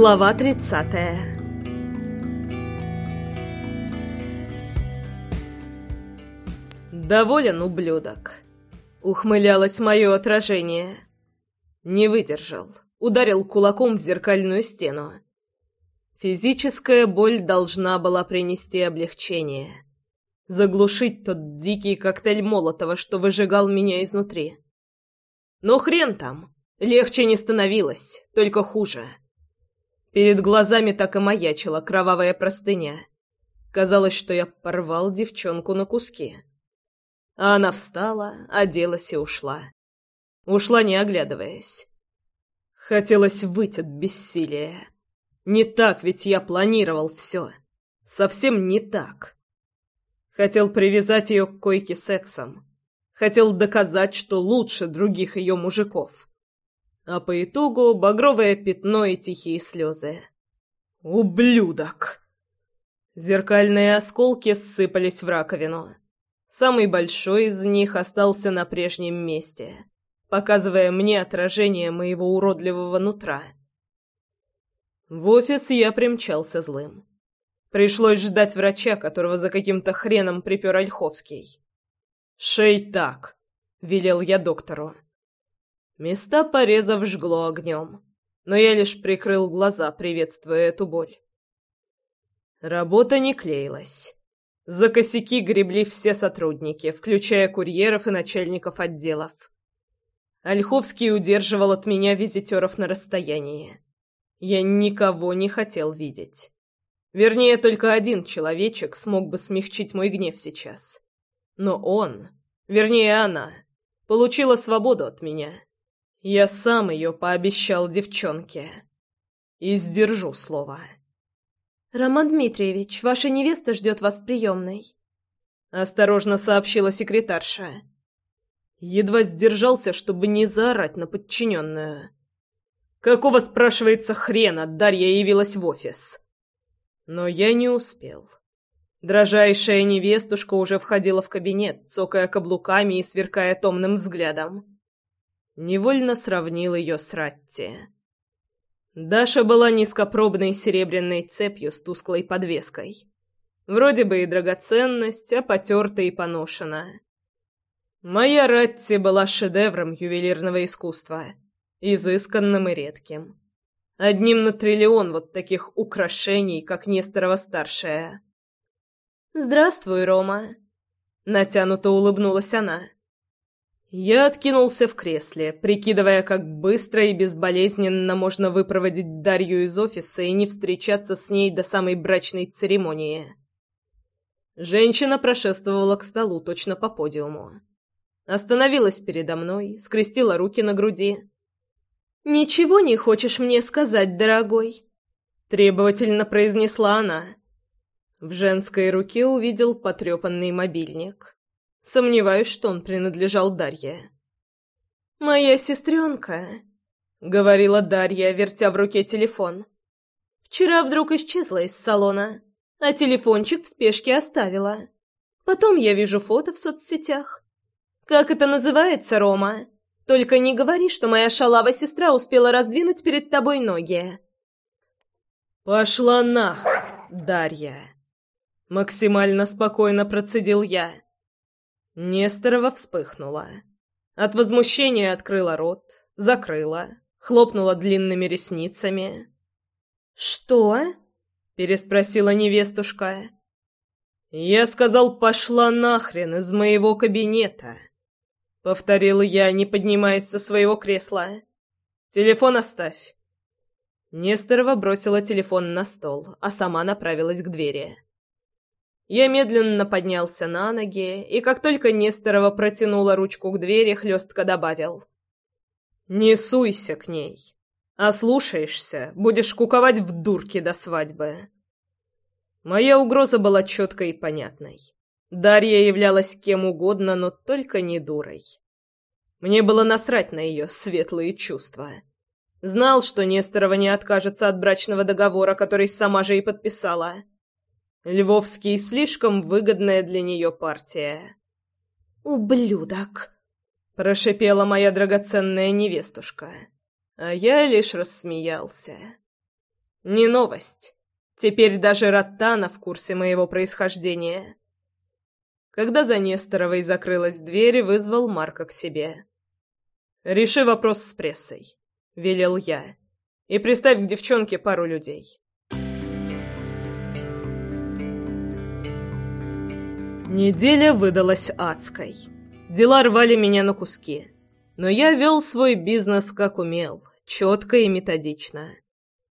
Глава тридцатая «Доволен, ублюдок!» — ухмылялось мое отражение. Не выдержал, ударил кулаком в зеркальную стену. Физическая боль должна была принести облегчение. Заглушить тот дикий коктейль Молотова, что выжигал меня изнутри. Но хрен там, легче не становилось, только хуже. Перед глазами так и маячила кровавая простыня. Казалось, что я порвал девчонку на куски. А она встала, оделась и ушла. Ушла, не оглядываясь. Хотелось выйти от бессилия. Не так ведь я планировал все. Совсем не так. Хотел привязать ее к койке сексом. Хотел доказать, что лучше других ее мужиков. А по итогу багровое пятно и тихие слезы. Ублюдок! Зеркальные осколки сыпались в раковину. Самый большой из них остался на прежнем месте, показывая мне отражение моего уродливого нутра. В офис я примчался злым. Пришлось ждать врача, которого за каким-то хреном припер Ольховский. «Шей так!» — велел я доктору. Места порезов жгло огнем, но я лишь прикрыл глаза, приветствуя эту боль. Работа не клеилась. За косяки гребли все сотрудники, включая курьеров и начальников отделов. Ольховский удерживал от меня визитеров на расстоянии. Я никого не хотел видеть. Вернее, только один человечек смог бы смягчить мой гнев сейчас. Но он, вернее она, получила свободу от меня. Я сам ее пообещал девчонке. И сдержу слово. «Роман Дмитриевич, ваша невеста ждет вас в приемной», — осторожно сообщила секретарша. Едва сдержался, чтобы не заорать на подчиненную. «Какого, спрашивается, хрена Дарья явилась в офис?» Но я не успел. Дрожайшая невестушка уже входила в кабинет, цокая каблуками и сверкая томным взглядом. Невольно сравнил ее с Ратти. Даша была низкопробной серебряной цепью с тусклой подвеской. Вроде бы и драгоценность, а потерта и поношена. Моя Ратти была шедевром ювелирного искусства, изысканным и редким. Одним на триллион вот таких украшений, как Несторова-старшая. «Здравствуй, Рома!» Натянуто улыбнулась она. Я откинулся в кресле, прикидывая, как быстро и безболезненно можно выпроводить Дарью из офиса и не встречаться с ней до самой брачной церемонии. Женщина прошествовала к столу точно по подиуму. Остановилась передо мной, скрестила руки на груди. «Ничего не хочешь мне сказать, дорогой?» Требовательно произнесла она. В женской руке увидел потрепанный мобильник. Сомневаюсь, что он принадлежал Дарье. «Моя сестренка», — говорила Дарья, вертя в руке телефон. «Вчера вдруг исчезла из салона, а телефончик в спешке оставила. Потом я вижу фото в соцсетях. Как это называется, Рома? Только не говори, что моя шалава сестра успела раздвинуть перед тобой ноги». «Пошла нах, Дарья!» Максимально спокойно процедил я. Несторова вспыхнула. От возмущения открыла рот, закрыла, хлопнула длинными ресницами. «Что?» — переспросила невестушка. «Я сказал, пошла нахрен из моего кабинета!» — повторил я, не поднимаясь со своего кресла. «Телефон оставь!» Несторова бросила телефон на стол, а сама направилась к двери. Я медленно поднялся на ноги, и как только Несторова протянула ручку к двери, хлестко добавил. «Не суйся к ней. А слушаешься, будешь куковать в дурке до свадьбы». Моя угроза была четкой и понятной. Дарья являлась кем угодно, но только не дурой. Мне было насрать на ее светлые чувства. Знал, что Несторова не откажется от брачного договора, который сама же и подписала. Львовский слишком выгодная для нее партия. «Ублюдок!» — прошипела моя драгоценная невестушка. А я лишь рассмеялся. Не новость. Теперь даже Раттана в курсе моего происхождения. Когда за Несторовой закрылась дверь, вызвал Марка к себе. «Реши вопрос с прессой», — велел я. «И приставь к девчонке пару людей». Неделя выдалась адской. Дела рвали меня на куски. Но я вел свой бизнес как умел, четко и методично.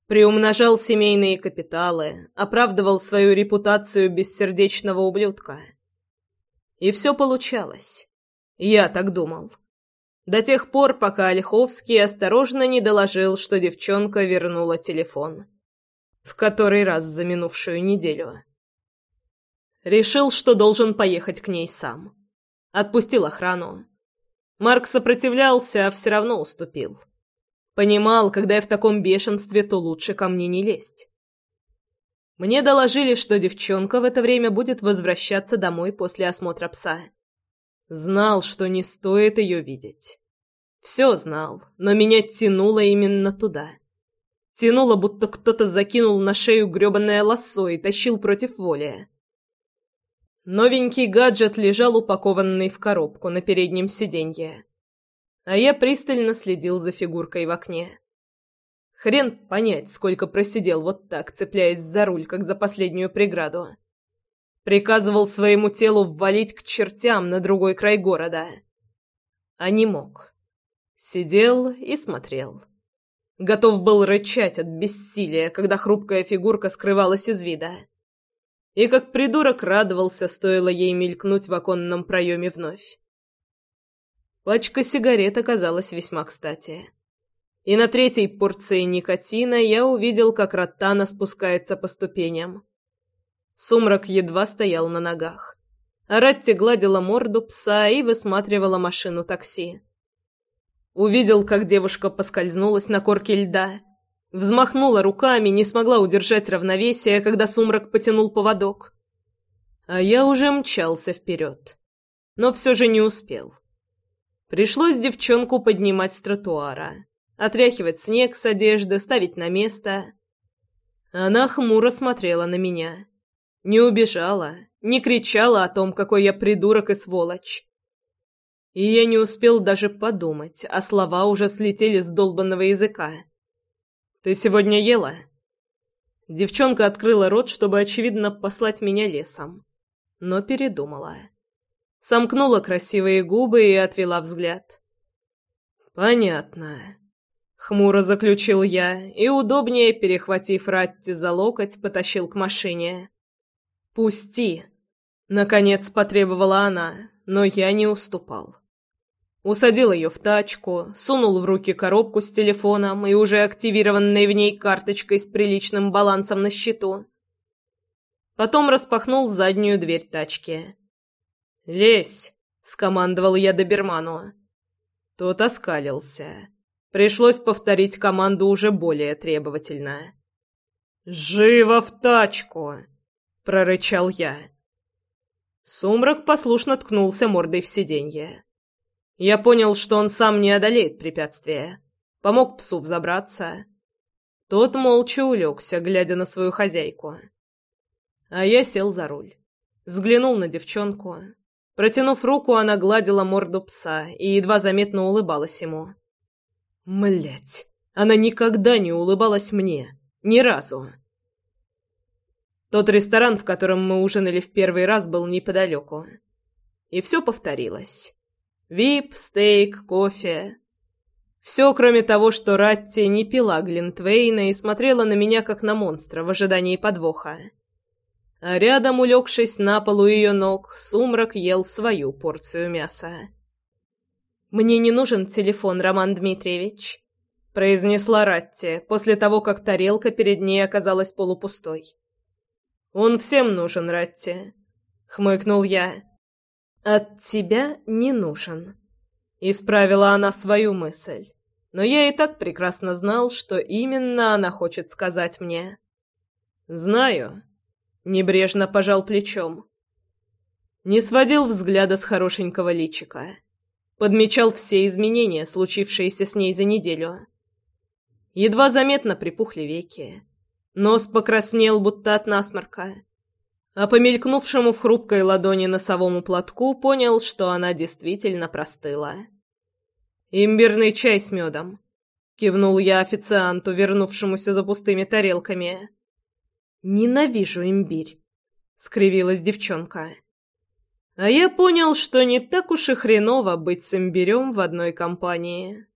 Приумножал семейные капиталы, оправдывал свою репутацию бессердечного ублюдка. И все получалось. Я так думал. До тех пор, пока Ольховский осторожно не доложил, что девчонка вернула телефон. В который раз за минувшую неделю. Решил, что должен поехать к ней сам. Отпустил охрану. Марк сопротивлялся, а все равно уступил. Понимал, когда я в таком бешенстве, то лучше ко мне не лезть. Мне доложили, что девчонка в это время будет возвращаться домой после осмотра пса. Знал, что не стоит ее видеть. Все знал, но меня тянуло именно туда. Тянуло, будто кто-то закинул на шею грёбаное лассо и тащил против воли. Новенький гаджет лежал упакованный в коробку на переднем сиденье. А я пристально следил за фигуркой в окне. Хрен понять, сколько просидел вот так, цепляясь за руль, как за последнюю преграду. Приказывал своему телу ввалить к чертям на другой край города. А не мог. Сидел и смотрел. Готов был рычать от бессилия, когда хрупкая фигурка скрывалась из вида и как придурок радовался, стоило ей мелькнуть в оконном проеме вновь. Пачка сигарет оказалась весьма кстати. И на третьей порции никотина я увидел, как Раттана спускается по ступеням. Сумрак едва стоял на ногах. А Ратти гладила морду пса и высматривала машину такси. Увидел, как девушка поскользнулась на корке льда — Взмахнула руками, не смогла удержать равновесие, когда сумрак потянул поводок. А я уже мчался вперед. Но все же не успел. Пришлось девчонку поднимать с тротуара, отряхивать снег с одежды, ставить на место. Она хмуро смотрела на меня. Не убежала, не кричала о том, какой я придурок и сволочь. И я не успел даже подумать, а слова уже слетели с долбанного языка. «Ты сегодня ела?» Девчонка открыла рот, чтобы, очевидно, послать меня лесом, но передумала. Сомкнула красивые губы и отвела взгляд. «Понятно», — хмуро заключил я и, удобнее перехватив Ратти за локоть, потащил к машине. «Пусти!» — наконец потребовала она, но я не уступал. Усадил ее в тачку, сунул в руки коробку с телефоном и уже активированной в ней карточкой с приличным балансом на счету. Потом распахнул заднюю дверь тачки. «Лезь!» — скомандовал я доберману. Тот оскалился. Пришлось повторить команду уже более требовательно. «Живо в тачку!» — прорычал я. Сумрак послушно ткнулся мордой в сиденье. Я понял, что он сам не одолеет препятствия. Помог псу взобраться. Тот молча улегся, глядя на свою хозяйку. А я сел за руль. Взглянул на девчонку. Протянув руку, она гладила морду пса и едва заметно улыбалась ему. Млять, она никогда не улыбалась мне. Ни разу. Тот ресторан, в котором мы ужинали в первый раз, был неподалеку. И все повторилось. Вип, стейк, кофе. Все, кроме того, что Ратти не пила Глинтвейна и смотрела на меня, как на монстра, в ожидании подвоха. А рядом, улегшись на полу ее ног, сумрак ел свою порцию мяса. «Мне не нужен телефон, Роман Дмитриевич», — произнесла Ратти после того, как тарелка перед ней оказалась полупустой. «Он всем нужен, Ратти», — хмыкнул я. «От тебя не нужен», — исправила она свою мысль. Но я и так прекрасно знал, что именно она хочет сказать мне. «Знаю», — небрежно пожал плечом. Не сводил взгляда с хорошенького личика. Подмечал все изменения, случившиеся с ней за неделю. Едва заметно припухли веки. Нос покраснел, будто от насморка. А по мелькнувшему в хрупкой ладони носовому платку понял, что она действительно простыла. «Имбирный чай с медом», — кивнул я официанту, вернувшемуся за пустыми тарелками. «Ненавижу имбирь», — скривилась девчонка. А я понял, что не так уж и хреново быть с имбирем в одной компании.